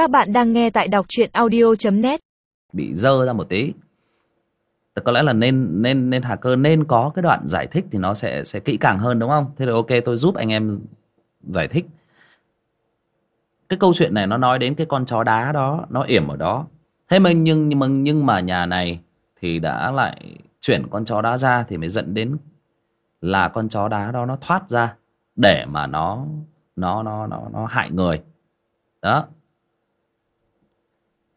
Các bạn đang nghe tại đọc truyện audio.net bị dơ ra một tí. Có lẽ là nên nên nên hacker nên có cái đoạn giải thích thì nó sẽ sẽ kỹ càng hơn, đúng không? Thế thì ok, tôi giúp anh em giải thích. Cái câu chuyện này nó nói đến cái con chó đá đó, nó yểm ở đó. Thế mà nhưng nhưng mà nhưng mà nhà này thì đã lại chuyển con chó đá ra thì mới dẫn đến là con chó đá đó nó thoát ra để mà nó nó nó nó nó hại người. Đó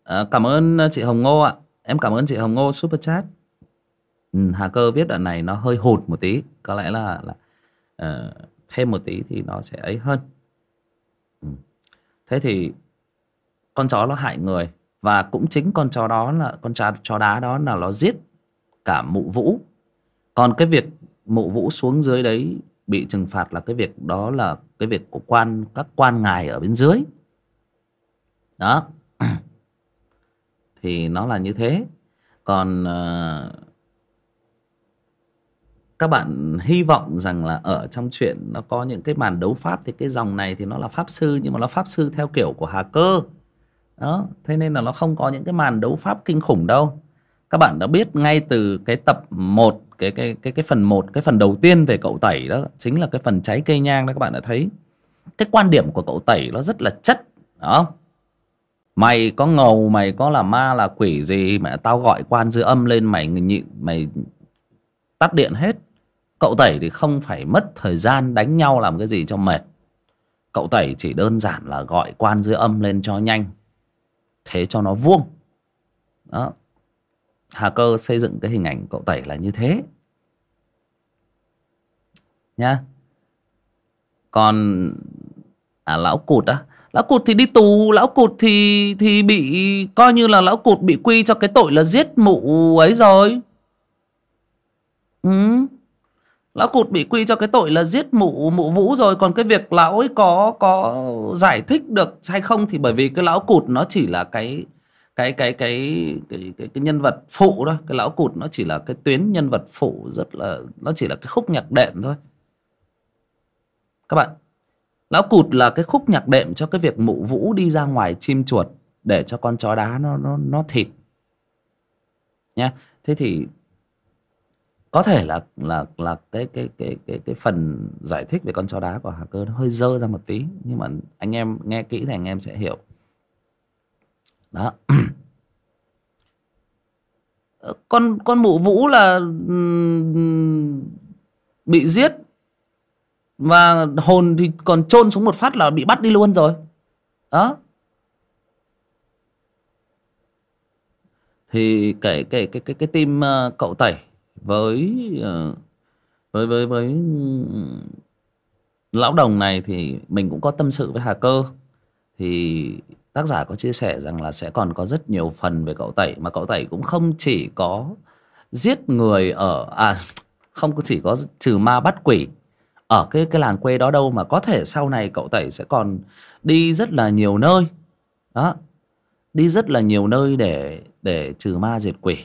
à, cảm ơn ờ, chị Hồng Ngô ạ. Em cảm ơn chị Hồng Ngô super chat. Ừ, Hà cơ viết đoạn này nó hơi hụt một tí. Có lẽ là, là uh, thêm một tí thì nó sẽ ấy hơn. Ừ. thế thì con chó nó hại người. Và cũng chính con chó đó là con chó, chó đá đó là nó giết cả mụ vũ. Còn cái việc mụ vũ xuống dưới đấy bị trừng phạt là cái việc đó là cái việc của quan các quan ngài ở bên dưới. Đó thì nó là như thế. Còn uh, các bạn hy vọng rằng là ở trong chuyện nó có những cái màn đấu pháp thì cái dòng này thì nó là pháp sư nhưng mà nó pháp sư theo kiểu của hà cơ. Đó thế nên là nó không có những cái màn đấu pháp kinh khủng đâu. Các bạn đã biết ngay từ cái tập 1 cái cái cái cái phần 1 cái phần đầu tiên về cậu tẩy đó chính là cái phần cháy cây nhang đó các bạn đã thấy. Cái quan điểm của cậu tẩy nó rất là chất đó mày có ngầu, mày có là ma, là quỷ gì? Mà tao gọi quan dư âm lên, mày nhịn mày tắt điện hết. Cậu tẩy thì không phải mất thời gian đánh nhau làm cái gì cho mệt. Cậu tẩy chỉ đơn giản là gọi quan dư âm lên cho nhanh. Thế cho nó vuông. Đó. Hà cơ xây dựng cái hình ảnh cậu tẩy là như thế. Nha còn à lão cụt á lão cụt thì đi tù lão cụt thì thì bị coi như là lão cụt bị quy cho cái tội là giết mụ ấy rồi. Ừ. Lão cụt bị quy cho cái tội là giết mụ mụ vũ rồi. Còn cái việc lão ấy có có giải thích được hay không thì bởi vì cái lão cụt nó chỉ là cái cái cái cái cái cái, cái nhân vật phụ thôi. Cái lão cụt nó chỉ là cái tuyến nhân vật phụ rất là nó chỉ là cái khúc nhạc đệm thôi. Các bạn lão cụt là cái khúc nhạc đệm cho cái việc mụ vũ đi ra ngoài chim chuột để cho con chó đá nó nó nó thịt. Nha. Thế thì có thể là là là cái cái cái cái cái phần giải thích về con chó đá của Hà Cơ nó hơi dơ ra một tí, nhưng mà anh em nghe kỹ thì anh em sẽ hiểu. Đó. Con con mụ vũ là bị giết và hồn thì còn chôn xuống một phát là bị bắt đi luôn rồi. Đó. Thì cái cái cái cái cái tim ờ, cậu tẩy với ờ, với với với lão đồng này thì mình cũng có tâm sự với hà cơ. Thì tác giả có chia sẻ rằng là sẽ còn có rất nhiều phần về cậu tẩy mà cậu tẩy cũng không chỉ có giết người ở à không chỉ có trừ ma bắt quỷ ở cái cái làng quê đó đâu mà có thể sau này cậu tẩy sẽ còn đi rất là nhiều nơi. Đó đi rất là nhiều nơi để để trừ ma diệt quỷ.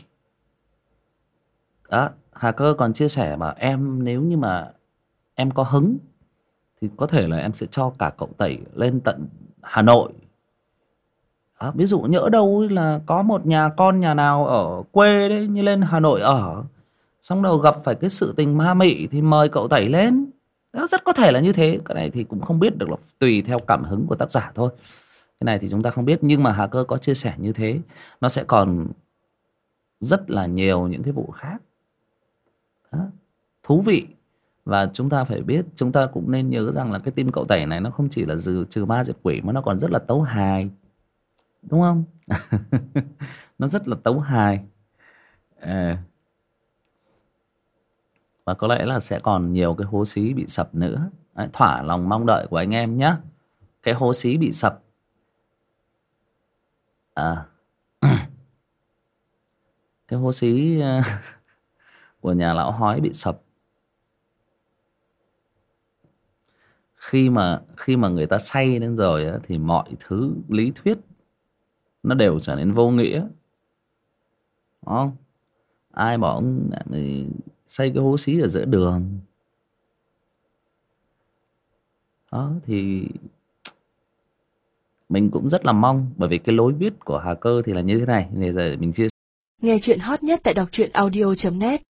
Đó hà cơ còn chia sẻ mà em nếu như mà em có hứng thì có thể là em sẽ cho cả cậu tẩy lên tận hà nội. Đó, ví dụ nhỡ đâu là có một nhà con nhà nào ở quê đấy như lên hà nội ở xong đầu gặp phải cái sự tình ma mị thì mời cậu tẩy lên nó rất có thể là như thế. Cái này thì cũng không biết được là tùy theo cảm hứng của tác giả thôi. Cái này thì chúng ta không biết nhưng mà hà cơ có chia sẻ như thế nó sẽ còn rất là nhiều những cái vụ khác. Đó. thú vị. Và chúng ta phải biết chúng ta cũng nên nhớ rằng là cái tim cậu tẩy này nó không chỉ là trừ, trừ ma diệt quỷ mà nó còn rất là tấu hài. Đúng không? Nó rất là tấu hài. À và có lẽ là sẽ còn nhiều cái hố xí bị sập nữa. Đấy, thỏa lòng mong đợi của anh em nhé cái hố xí bị sập. À. Cái hố xí à, của nhà lão hói bị sập. Khi mà khi mà người ta say lên rồi á, thì mọi thứ lý thuyết nó đều trở nên vô nghĩa. Đúng không? Ai bảo ông xây cái hố xí ở giữa đường. Đó, thì mình cũng rất là mong, bởi vì cái lối viết của hà cơ thì là như thế này, nên giờ mình chia Nghe chuyện hot nhất tại đọc truyện audio.net